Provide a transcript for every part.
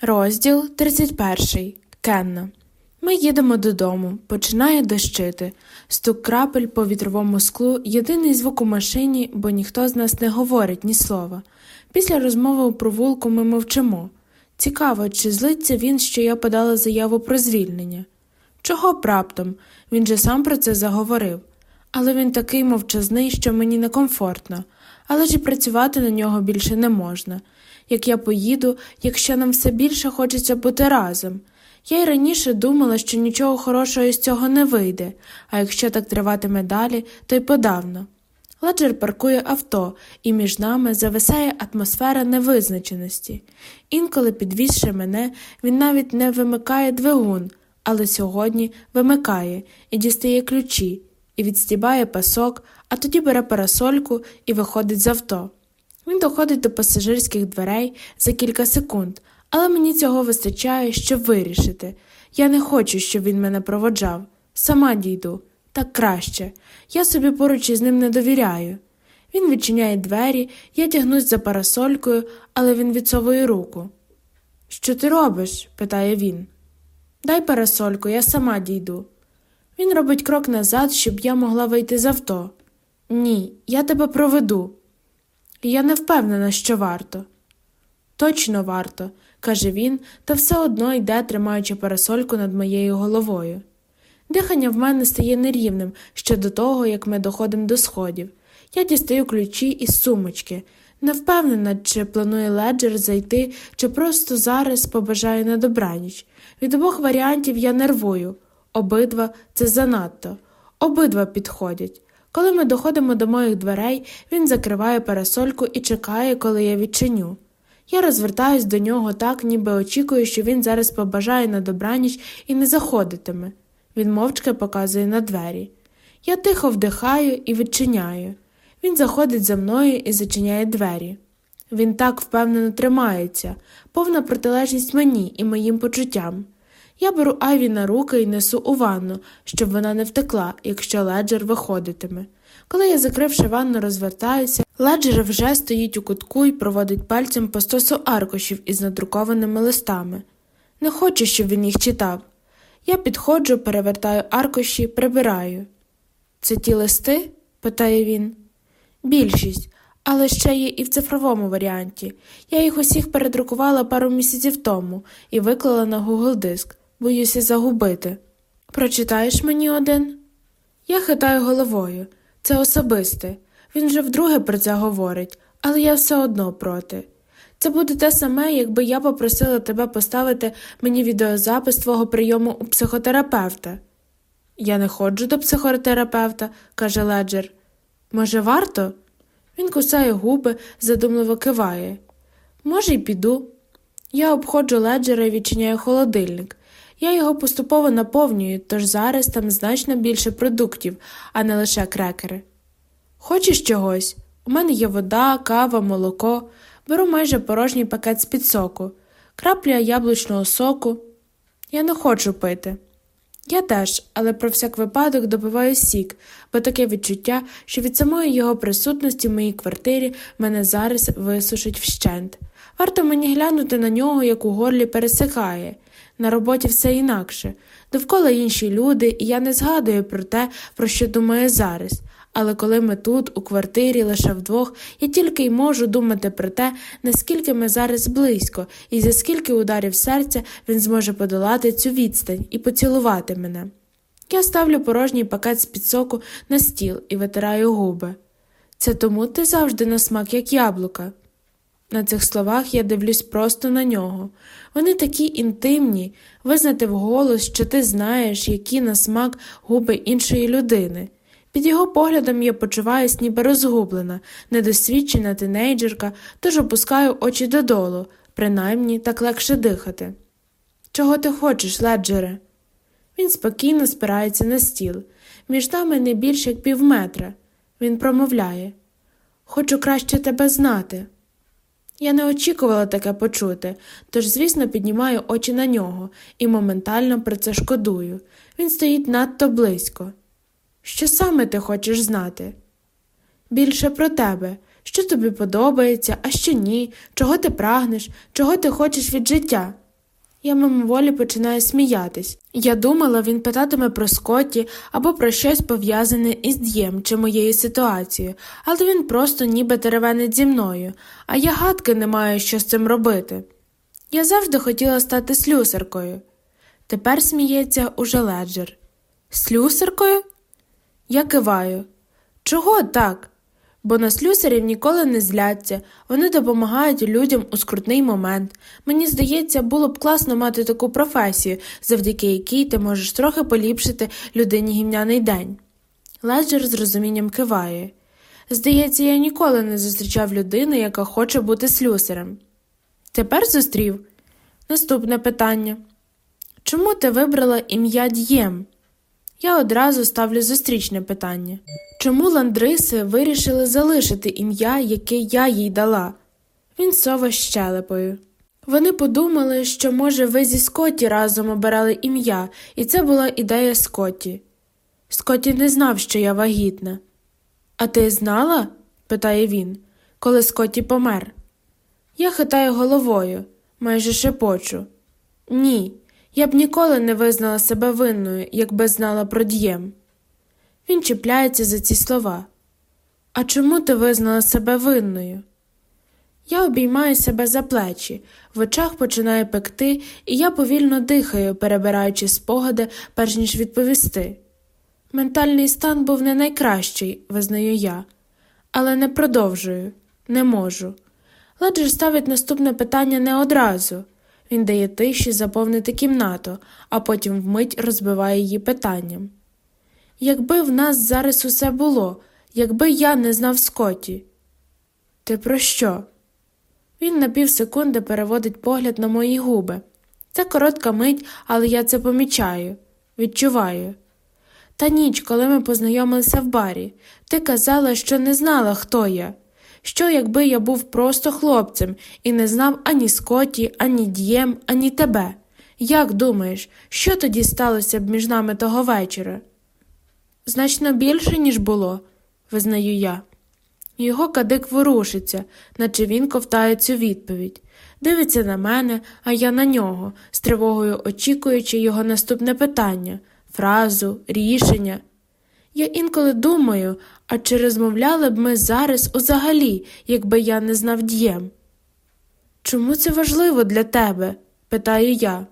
Розділ 31. Кенна. Ми їдемо додому. Починає дощити. Стук крапель по вітровому склу єдиний звук у машині, бо ніхто з нас не говорить ні слова. Після розмови у провулку ми мовчимо. Цікаво, чи злиться він, що я подала заяву про звільнення. Чого б раптом? Він же сам про це заговорив. Але він такий мовчазний, що мені некомфортно, але ж і працювати на нього більше не можна. Як я поїду, якщо нам все більше хочеться бути разом. Я й раніше думала, що нічого хорошого із цього не вийде, а якщо так триватиме далі, то й подавно. Ладжер паркує авто, і між нами зависає атмосфера невизначеності. Інколи, підвізши мене, він навіть не вимикає двигун, але сьогодні вимикає і дістає ключі, і відстібає пасок, а тоді бере парасольку і виходить з авто. Він доходить до пасажирських дверей за кілька секунд, але мені цього вистачає, щоб вирішити. Я не хочу, щоб він мене проводжав. Сама дійду. Так краще. Я собі поруч із ним не довіряю. Він відчиняє двері, я тягнусь за парасолькою, але він відсовує руку. Що ти робиш? питає він. Дай парасольку, я сама дійду. Він робить крок назад, щоб я могла вийти з авто. Ні, я тебе проведу. Я не впевнена, що варто. Точно варто, каже він, та все одно йде, тримаючи парасольку над моєю головою. Дихання в мене стає нерівним ще до того, як ми доходимо до сходів. Я дістаю ключі із сумочки, не впевнена, чи планує леджер зайти, чи просто зараз побажає на добраніч. Від обох варіантів я нервую. Обидва це занадто, обидва підходять. Коли ми доходимо до моїх дверей, він закриває парасольку і чекає, коли я відчиню. Я розвертаюсь до нього так, ніби очікую, що він зараз побажає на добраніч і не заходитиме. Він мовчки показує на двері. Я тихо вдихаю і відчиняю. Він заходить за мною і зачиняє двері. Він так впевнено тримається, повна протилежність мені і моїм почуттям. Я беру Айві на руки і несу у ванну, щоб вона не втекла, якщо леджер виходитиме. Коли я, закривши ванну, розвертаюся, леджер вже стоїть у кутку і проводить пальцем по стосу аркушів із надрукованими листами. Не хочу, щоб він їх читав. Я підходжу, перевертаю аркуші, прибираю. Це ті листи? питає він. Більшість, але ще є і в цифровому варіанті. Я їх усіх передрукувала пару місяців тому і виклала на Google диск. Боюся загубити. Прочитаєш мені один? Я хитаю головою. Це особисте. Він же вдруге про це говорить, але я все одно проти. Це буде те саме, якби я попросила тебе поставити мені відеозапис твого прийому у психотерапевта. Я не ходжу до психотерапевта, каже Леджер. Може, варто? Він кусає губи, задумливо киває. Може, й піду. Я обходжу леджера і відчиняю холодильник. Я його поступово наповнюю, тож зараз там значно більше продуктів, а не лише крекери. Хочеш чогось? У мене є вода, кава, молоко, беру майже порожній пакет з під соку, крапля яблучного соку. Я не хочу пити. Я теж, але про всяк випадок добиваю сік, бо таке відчуття, що від самої його присутності в моїй квартирі мене зараз висушить вщент. Варто мені глянути на нього, як у горлі пересихає. На роботі все інакше. Довкола інші люди, і я не згадую про те, про що думаю зараз. Але коли ми тут, у квартирі, лише вдвох, я тільки й можу думати про те, наскільки ми зараз близько, і за скільки ударів серця він зможе подолати цю відстань і поцілувати мене. Я ставлю порожній пакет з під соку на стіл і витираю губи. Це тому ти завжди на смак, як яблука. На цих словах я дивлюсь просто на нього. Вони такі інтимні, визнати вголос, що ти знаєш, які на смак губи іншої людини. Під його поглядом я почуваюсь ніби розгублена, недосвідчена тинейджерка, тож опускаю очі додолу, принаймні так легше дихати. Чого ти хочеш, леджере? Він спокійно спирається на стіл. Між нами не більше як півметра. Він промовляє Хочу краще тебе знати. Я не очікувала таке почути, тож, звісно, піднімаю очі на нього і моментально про це шкодую. Він стоїть надто близько. Що саме ти хочеш знати? Більше про тебе, що тобі подобається, а що ні, чого ти прагнеш, чого ти хочеш від життя. Я мимоволі починаю сміятись. Я думала, він питатиме про Скотті або про щось пов'язане із д'єм чи моєю ситуацією, але він просто ніби теревенить зі мною, а я гадки не маю, що з цим робити. Я завжди хотіла стати слюсаркою. Тепер сміється уже леджер. Слюсаркою? Я киваю. Чого так? Бо на слюсарів ніколи не зляться, вони допомагають людям у скрутний момент. Мені здається, було б класно мати таку професію, завдяки якій ти можеш трохи поліпшити людині гімняний день. Леджер з розумінням киває. Здається, я ніколи не зустрічав людини, яка хоче бути слюсарем. Тепер зустрів. Наступне питання. Чому ти вибрала ім'я Д'єм? Я одразу ставлю зустрічне питання. Чому ландриси вирішили залишити ім'я, яке я їй дала? Він сова щелепою. Вони подумали, що, може, ви зі Скотті разом обирали ім'я, і це була ідея Скотті. Скотті не знав, що я вагітна. А ти знала? питає він, коли Скотті помер. Я хитаю головою, майже шепочу. Ні, я б ніколи не визнала себе винною, якби знала про дієм. Він чіпляється за ці слова. А чому ти визнала себе винною? Я обіймаю себе за плечі, в очах починає пекти, і я повільно дихаю, перебираючи спогади, перш ніж відповісти. Ментальний стан був не найкращий, визнаю я, але не продовжую, не можу. Леджер ставить наступне питання не одразу. Він дає тиші заповнити кімнату, а потім вмить розбиває її питанням. Якби в нас зараз усе було, якби я не знав Скотті. Ти про що? Він на півсекунди переводить погляд на мої губи. Це коротка мить, але я це помічаю, відчуваю. Та ніч, коли ми познайомилися в барі, ти казала, що не знала, хто я. Що, якби я був просто хлопцем і не знав ані Скотті, ані Д'єм, ані тебе? Як думаєш, що тоді сталося б між нами того вечора? Значно більше, ніж було, визнаю я. Його кадик ворушиться, наче він ковтає цю відповідь. Дивиться на мене, а я на нього, з тривогою очікуючи його наступне питання, фразу, рішення. Я інколи думаю, а чи розмовляли б ми зараз узагалі, якби я не знав дієм? Чому це важливо для тебе? питаю я.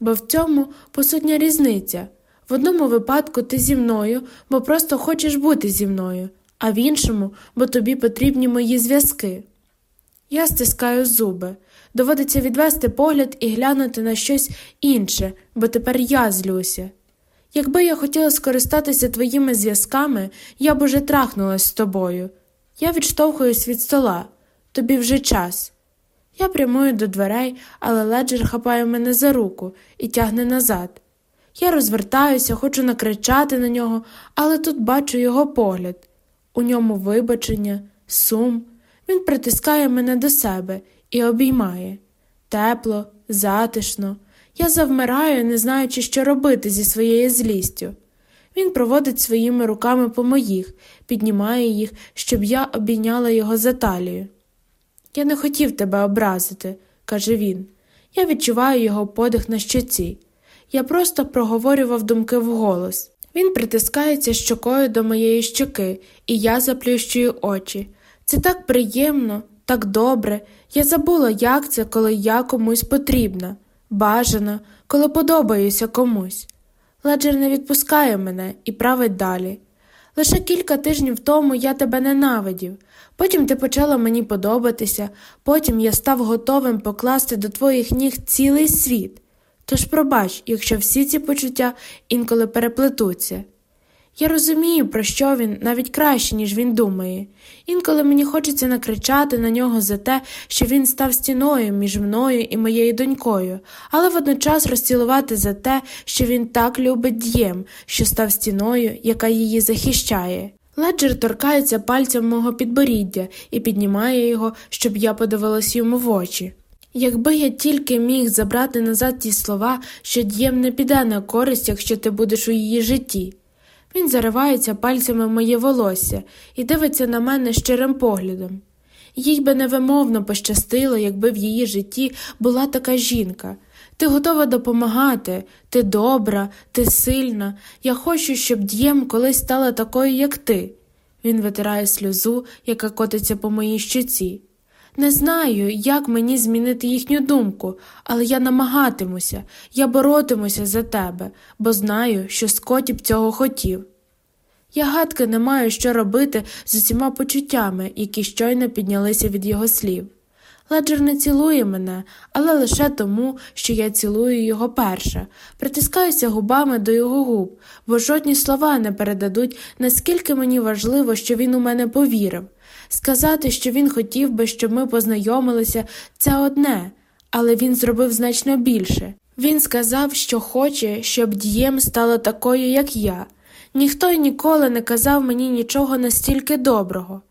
Бо в цьому посутня різниця. В одному випадку ти зі мною, бо просто хочеш бути зі мною, а в іншому, бо тобі потрібні мої зв'язки. Я стискаю зуби. Доводиться відвести погляд і глянути на щось інше, бо тепер я злюся. Якби я хотіла скористатися твоїми зв'язками, я б уже трахнулась з тобою. Я відштовхуюсь від стола. Тобі вже час. Я прямую до дверей, але леджер хапає мене за руку і тягне назад. Я розвертаюся, хочу накричати на нього, але тут бачу його погляд. У ньому вибачення, сум. Він притискає мене до себе і обіймає тепло, затишно. Я завмираю, не знаючи, що робити зі своєю злістю. Він проводить своїми руками по моїх, піднімає їх, щоб я обійняла його за талію. Я не хотів тебе образити, каже він. Я відчуваю його подих на щоці. Я просто проговорював думки вголос. Він притискається щокою до моєї щоки, і я заплющую очі. Це так приємно, так добре. Я забула, як це, коли я комусь потрібна, бажана, коли подобаюся комусь. Леджер не відпускає мене і править далі. Лише кілька тижнів тому я тебе ненавидів, потім ти почала мені подобатися, потім я став готовим покласти до твоїх ніг цілий світ. Тож пробач, якщо всі ці почуття інколи переплетуться. Я розумію, про що він навіть краще, ніж він думає. Інколи мені хочеться накричати на нього за те, що він став стіною між мною і моєю донькою, але водночас розцілувати за те, що він так любить дієм, що став стіною, яка її захищає. Леджер торкається пальцем мого підборіддя і піднімає його, щоб я подивилась йому в очі. Якби я тільки міг забрати назад ті слова, що дієм не піде на користь, якщо ти будеш у її житті. Він заривається пальцями в моє волосся і дивиться на мене щирим поглядом. Їй би невимовно пощастило, якби в її житті була така жінка. Ти готова допомагати, ти добра, ти сильна. Я хочу, щоб дієм колись стала такою, як ти. Він витирає сльозу, яка котиться по моїй щоці. Не знаю, як мені змінити їхню думку, але я намагатимуся, я боротимуся за тебе, бо знаю, що Скотті б цього хотів. Я гадки не маю, що робити з усіма почуттями, які щойно піднялися від його слів. Леджер не цілує мене, але лише тому, що я цілую його перша, притискаюся губами до його губ, бо жодні слова не передадуть, наскільки мені важливо, що він у мене повірив. Сказати, що він хотів би, щоб ми познайомилися, це одне, але він зробив значно більше. Він сказав, що хоче, щоб дієм стала такою, як я. Ніхто й ніколи не казав мені нічого настільки доброго.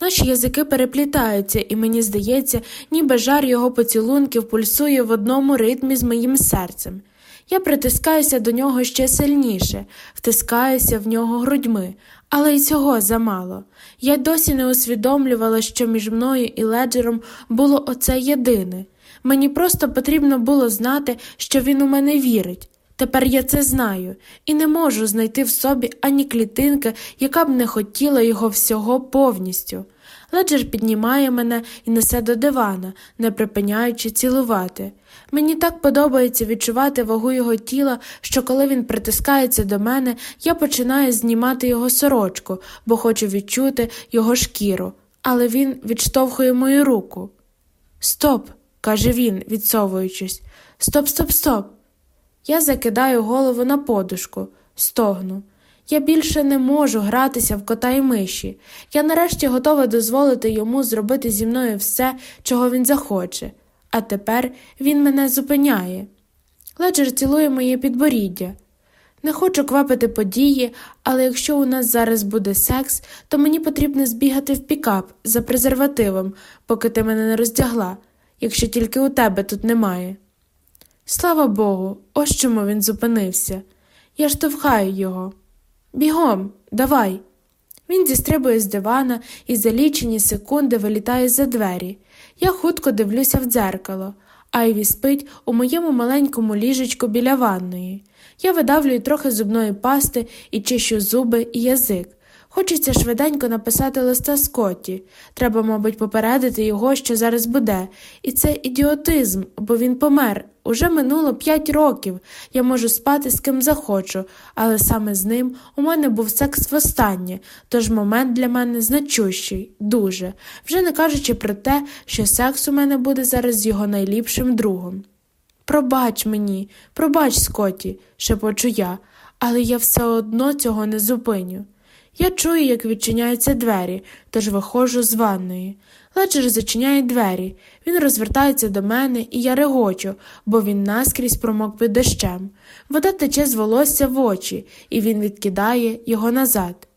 Наші язики переплітаються, і мені здається, ніби жар його поцілунків пульсує в одному ритмі з моїм серцем. Я притискаюся до нього ще сильніше, втискаюся в нього грудьми, але й цього замало. Я досі не усвідомлювала, що між мною і леджером було оце єдине. Мені просто потрібно було знати, що він у мене вірить. Тепер я це знаю і не можу знайти в собі ані клітинки, яка б не хотіла його всього повністю. Леджер піднімає мене і несе до дивана, не припиняючи цілувати. Мені так подобається відчувати вагу його тіла, що коли він притискається до мене, я починаю знімати його сорочку, бо хочу відчути його шкіру, але він відштовхує мою руку. Стоп, каже він, відсовуючись. Стоп, стоп, стоп. Я закидаю голову на подушку, стогну. Я більше не можу гратися в кота й миші. Я нарешті готова дозволити йому зробити зі мною все, чого він захоче, а тепер він мене зупиняє. Леджер цілує моє підборіддя. Не хочу квапити події, але якщо у нас зараз буде секс, то мені потрібно збігати в пікап за презервативом, поки ти мене не роздягла, якщо тільки у тебе тут немає. Слава Богу, ось чому він зупинився. Я штовхаю його. Бігом, давай. Він зістрибує з дивана і за лічені секунди вилітає за двері. Я хутко дивлюся в дзеркало. Айві спить у моєму маленькому ліжечку біля ванної. Я видавлюю трохи зубної пасти і чищу зуби і язик. Хочеться швиденько написати листа Скотті. Треба, мабуть, попередити його, що зараз буде. І це ідіотизм, бо він помер. Уже минуло п'ять років. Я можу спати з ким захочу, але саме з ним у мене був секс востаннє, тож момент для мене значущий, дуже, вже не кажучи про те, що секс у мене буде зараз з його найліпшим другом. Пробач мені, пробач, Скотті, шепочу я, але я все одно цього не зупиню. Я чую, як відчиняються двері, тож виходжу з ванної. Леджер зачиняє двері. Він розвертається до мене, і я регочу, бо він наскрізь промок під дощем. Вода тече з волосся в очі, і він відкидає його назад.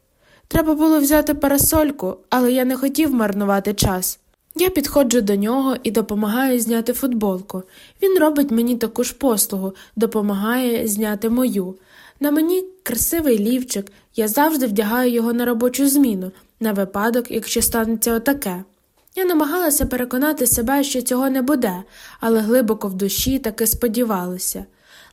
Треба було взяти парасольку, але я не хотів марнувати час. Я підходжу до нього і допомагаю зняти футболку. Він робить мені таку ж послугу, допомагає зняти мою. На мені красивий лівчик, я завжди вдягаю його на робочу зміну, на випадок, якщо станеться отаке. Я намагалася переконати себе, що цього не буде, але глибоко в душі таки сподівалася.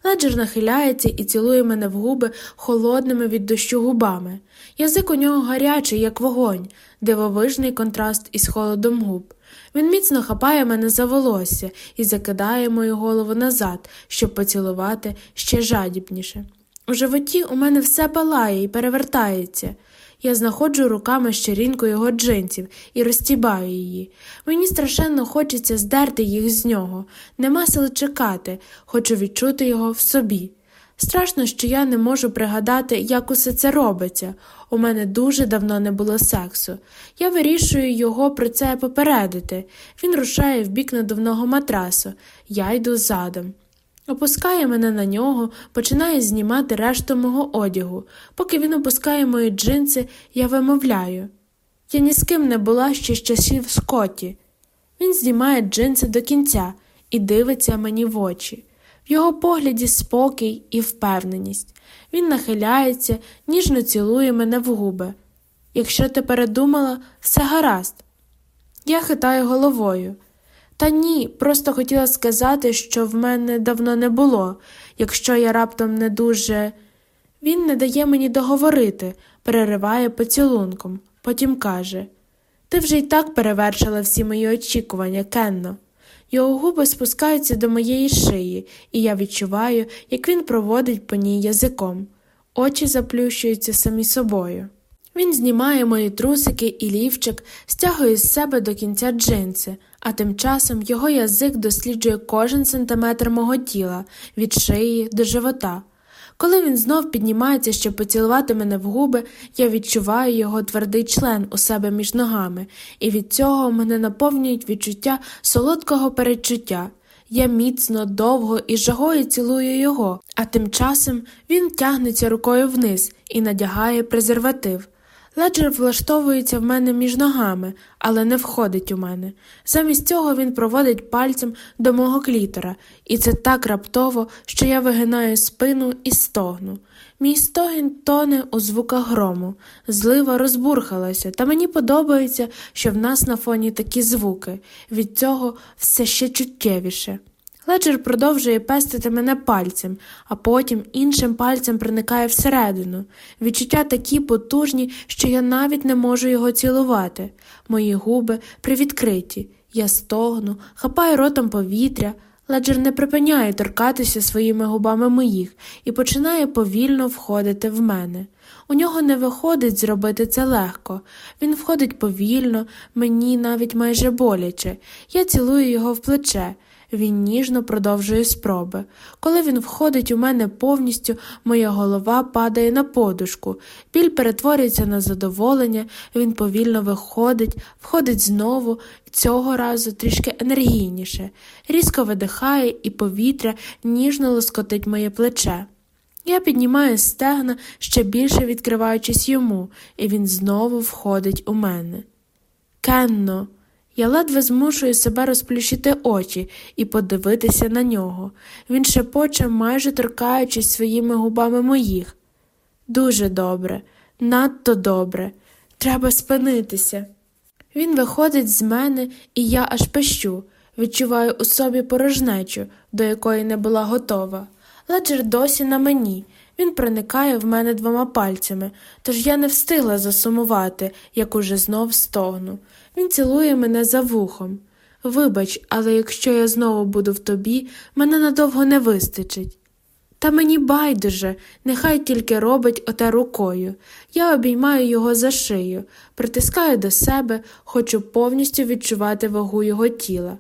Леджер нахиляється і цілує мене в губи холодними від дощу губами. Язик у нього гарячий, як вогонь, дивовижний контраст із холодом губ. Він міцно хапає мене за волосся і закидає мою голову назад, щоб поцілувати ще жадібніше. У животі у мене все палає і перевертається. Я знаходжу руками щерінку його джинсів і розтібаю її. Мені страшенно хочеться здерти їх з нього, нема сили чекати, хочу відчути його в собі. Страшно, що я не можу пригадати, як усе це робиться. У мене дуже давно не було сексу. Я вирішую його про це попередити. Він рушає в бік надувного матрасу, я йду задом. Опускає мене на нього, починає знімати решту мого одягу. Поки він опускає мої джинси, я вимовляю. Я ні з ким не була ще з часів Скотті. Він знімає джинси до кінця і дивиться мені в очі. В його погляді спокій і впевненість. Він нахиляється, ніжно цілує мене в губи. Якщо ти передумала, все гаразд. Я хитаю головою. Та ні, просто хотіла сказати, що в мене давно не було. Якщо я раптом не дуже. Він не дає мені договорити, перериває поцілунком, потім каже Ти вже й так перевершила всі мої очікування, Кенно. Його губи спускаються до моєї шиї, і я відчуваю, як він проводить по ній язиком. Очі заплющуються самі собою. Він знімає мої трусики і лівчик, стягує з себе до кінця джинси, а тим часом його язик досліджує кожен сантиметр мого тіла від шиї до живота. Коли він знов піднімається, щоб поцілувати мене в губи, я відчуваю його твердий член у себе між ногами, і від цього мене наповнюють відчуття солодкого передчуття. Я міцно, довго і жагою цілую його, а тим часом він тягнеться рукою вниз і надягає презерватив. Леджер влаштовується в мене між ногами, але не входить у мене. Замість цього він проводить пальцем до мого клітора, і це так раптово, що я вигинаю спину і стогну. Мій стогін тоне у звуках грому, злива розбурхалася, та мені подобається, що в нас на фоні такі звуки, від цього все ще чуттєвіше. Леджер продовжує пестити мене пальцем, а потім іншим пальцем проникає всередину. Відчуття такі потужні, що я навіть не можу його цілувати. Мої губи привідкриті, я стогну, хапаю ротом повітря. Леджер не припиняє торкатися своїми губами моїх і починає повільно входити в мене. У нього не виходить зробити це легко. Він входить повільно, мені навіть майже боляче. Я цілую його в плече. Він ніжно продовжує спроби. Коли він входить у мене повністю, моя голова падає на подушку, біль перетворюється на задоволення, він повільно виходить, входить знову, цього разу трішки енергійніше, різко видихає, і повітря ніжно лоскотить моє плече. Я піднімаю стегна, ще більше відкриваючись йому, і він знову входить у мене. Кенно. Я ледве змушую себе розплющити очі і подивитися на нього. Він шепоче, майже торкаючись своїми губами моїх. Дуже добре, надто добре. Треба спинитися. Він виходить з мене, і я аж пищу, відчуваю у собі порожнечу, до якої не була готова. Леджер досі на мені. Він проникає в мене двома пальцями, тож я не встигла засумувати, як уже знов стогну. Він цілує мене за вухом. Вибач, але якщо я знову буду в тобі, мене надовго не вистачить. Та мені байдуже, нехай тільки робить оте рукою. Я обіймаю його за шию, притискаю до себе, хочу повністю відчувати вагу його тіла.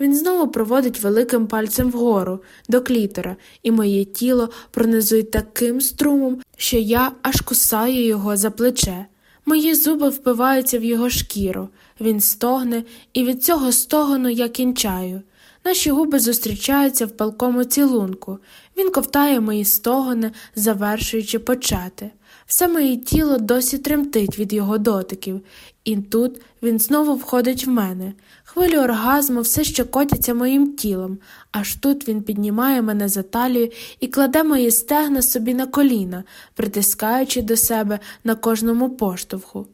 Він знову проводить великим пальцем вгору, до клітора, і моє тіло пронизує таким струмом, що я аж кусаю його за плече. Мої зуби впиваються в його шкіру, він стогне, і від цього стогону я кінчаю. Наші губи зустрічаються в палкому цілунку. Він ковтає мої стогони, завершуючи почати. Все моє тіло досі тремтить від його дотиків, і тут він знову входить в мене. Хвилі оргазму все ще котяться моїм тілом, аж тут він піднімає мене за талію і кладе мої стегна собі на коліна, притискаючи до себе на кожному поштовху.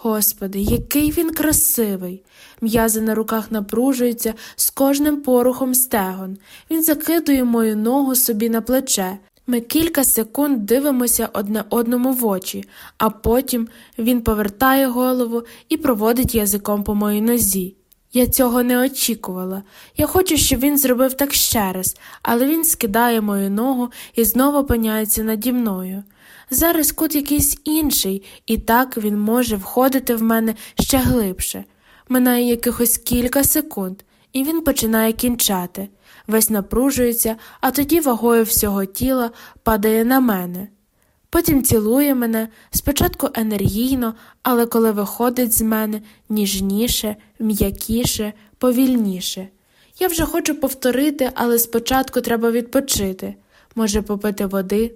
Господи, який він красивий. М'язи на руках напружуються з кожним порухом стегон. Він закидує мою ногу собі на плече. Ми кілька секунд дивимося одне одному в очі, а потім він повертає голову і проводить язиком по моїй нозі. Я цього не очікувала. Я хочу, щоб він зробив так ще раз, але він скидає мою ногу і знову опиняється наді мною. Зараз кут якийсь інший, і так він може входити в мене ще глибше. Минає якихось кілька секунд, і він починає кінчати, весь напружується, а тоді вагою всього тіла падає на мене. Потім цілує мене спочатку енергійно, але коли виходить з мене ніжніше, м'якіше, повільніше. Я вже хочу повторити, але спочатку треба відпочити, може, попити води.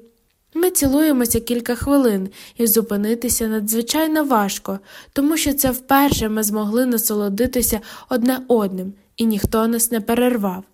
Ми цілуємося кілька хвилин і зупинитися надзвичайно важко, тому що це вперше ми змогли насолодитися одне одним, і ніхто нас не перервав.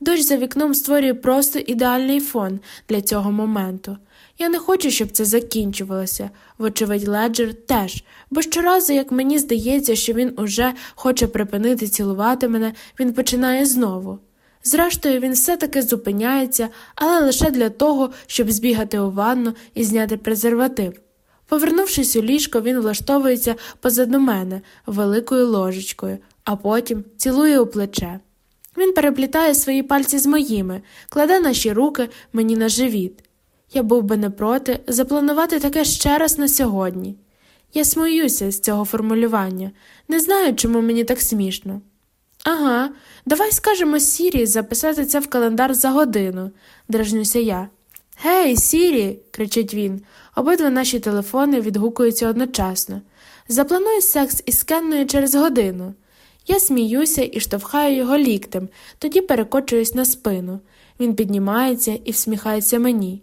Дощ за вікном створює просто ідеальний фон для цього моменту. Я не хочу, щоб це закінчувалося, вочевидь, леджер теж, бо щоразу, як мені здається, що він уже хоче припинити цілувати мене, він починає знову. Зрештою, він все таки зупиняється, але лише для того, щоб збігати у ванну і зняти презерватив. Повернувшись у ліжко, він влаштовується позаду мене великою ложечкою, а потім цілує у плече. Він переплітає свої пальці з моїми, кладе наші руки мені на живіт. Я був би не проти запланувати таке ще раз на сьогодні. Я сміюся з цього формулювання, не знаю, чому мені так смішно. Ага, давай скажемо Сірі записати це в календар за годину, дражнюся я. Гей, Сірі, кричить він. Обидва наші телефони відгукуються одночасно. Заплануй секс із Кенною через годину. Я сміюся і штовхаю його ліктем, тоді перекочуюсь на спину. Він піднімається і всміхається мені.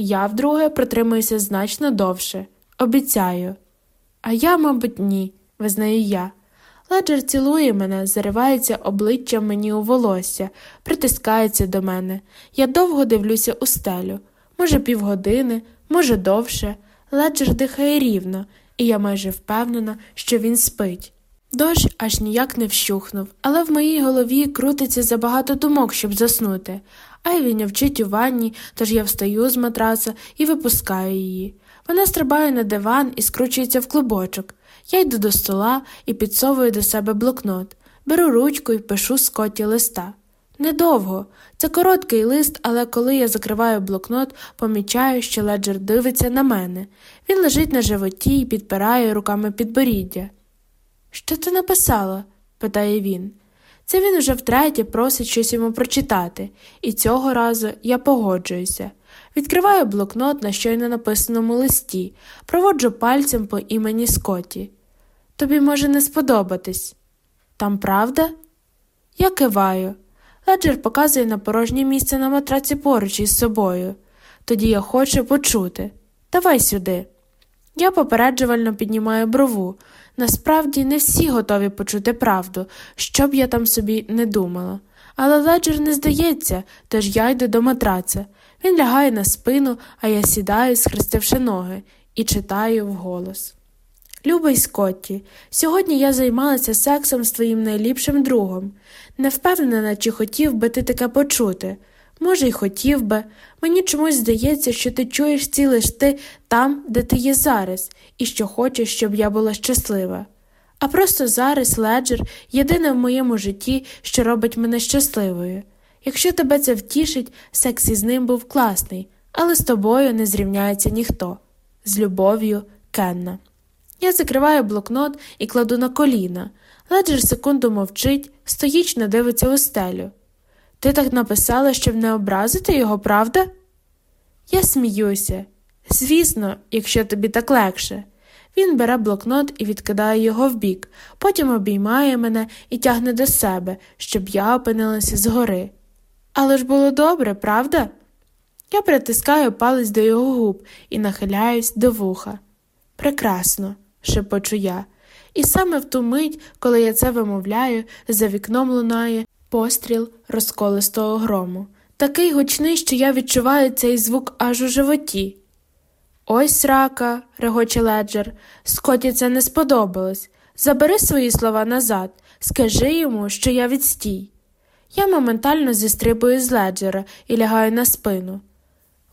Я вдруге протримуюся значно довше. Обіцяю. А я, мабуть, ні, визнаю я. Леджер цілує мене, заривається обличчям мені у волосся, притискається до мене. Я довго дивлюся у стелю. Може, півгодини, може, довше. Леджер дихає рівно, і я майже впевнена, що він спить. Дощ аж ніяк не вщухнув, але в моїй голові крутиться забагато думок, щоб заснути. Айві не вчить у ванні, тож я встаю з матраца і випускаю її. Вона стрибає на диван і скручується в клубочок. Я йду до стола і підсовую до себе блокнот, беру ручку і пишу Скотті листа. Недовго. Це короткий лист, але коли я закриваю блокнот, помічаю, що леджер дивиться на мене. Він лежить на животі і підпирає руками підборіддя. Що ти написала? питає він. Це він уже втретє просить щось йому прочитати, і цього разу я погоджуюся. Відкриваю блокнот на щойно написаному листі, проводжу пальцем по імені Скотті. Тобі може не сподобатись. Там правда? Я киваю. Леджер показує на порожнє місце на матраці поруч із собою. Тоді я хочу почути. Давай сюди. Я попереджувально піднімаю брову. Насправді не всі готові почути правду, що б я там собі не думала. Але леджер не здається, тож я йду до матраца. Він лягає на спину, а я сідаю, схрестивши ноги, і читаю вголос. Любий Скотті, сьогодні я займалася сексом з твоїм найліпшим другом. Не впевнена, чи хотів би ти таке почути. Може, й хотів би. Мені чомусь здається, що ти чуєш ці листи там, де ти є зараз, і що хочеш, щоб я була щаслива. А просто зараз леджер єдине в моєму житті, що робить мене щасливою. Якщо тебе це втішить, секс із ним був класний, але з тобою не зрівняється ніхто. З любов'ю, Кенна. Я закриваю блокнот і кладу на коліна. Леджер секунду мовчить, стоїчно дивиться у стелю. Ти так написала, щоб не образити його, правда? Я сміюся. Звісно, якщо тобі так легше. Він бере блокнот і відкидає його вбік, потім обіймає мене і тягне до себе, щоб я опинилася згори. Але ж було добре, правда? Я притискаю палець до його губ і нахиляюсь до вуха. Прекрасно, шепочу я, і саме в ту мить, коли я це вимовляю, за вікном лунає постріл розколистого грому, такий гучний, що я відчуваю цей звук аж у животі. Ось рака, регоче леджер, Скоті це не сподобалось. Забери свої слова назад, скажи йому, що я відстій. Я моментально зістрибую з леджера і лягаю на спину.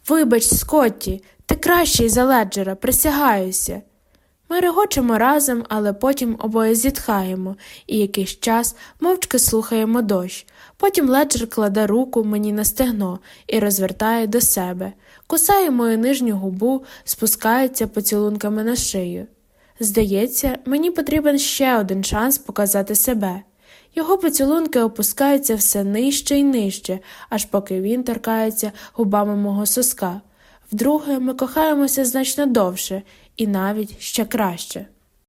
Вибач, Скотті, ти кращий за леджера, присягаюся. Ми регочемо разом, але потім обоє зітхаємо і якийсь час мовчки слухаємо дощ. Потім леджер кладе руку мені на стегно і розвертає до себе, кусає мою нижню губу, спускається поцілунками на шию. Здається, мені потрібен ще один шанс показати себе. Його поцілунки опускаються все нижче і нижче, аж поки він торкається губами мого соска. Вдруге, ми кохаємося значно довше і навіть ще краще.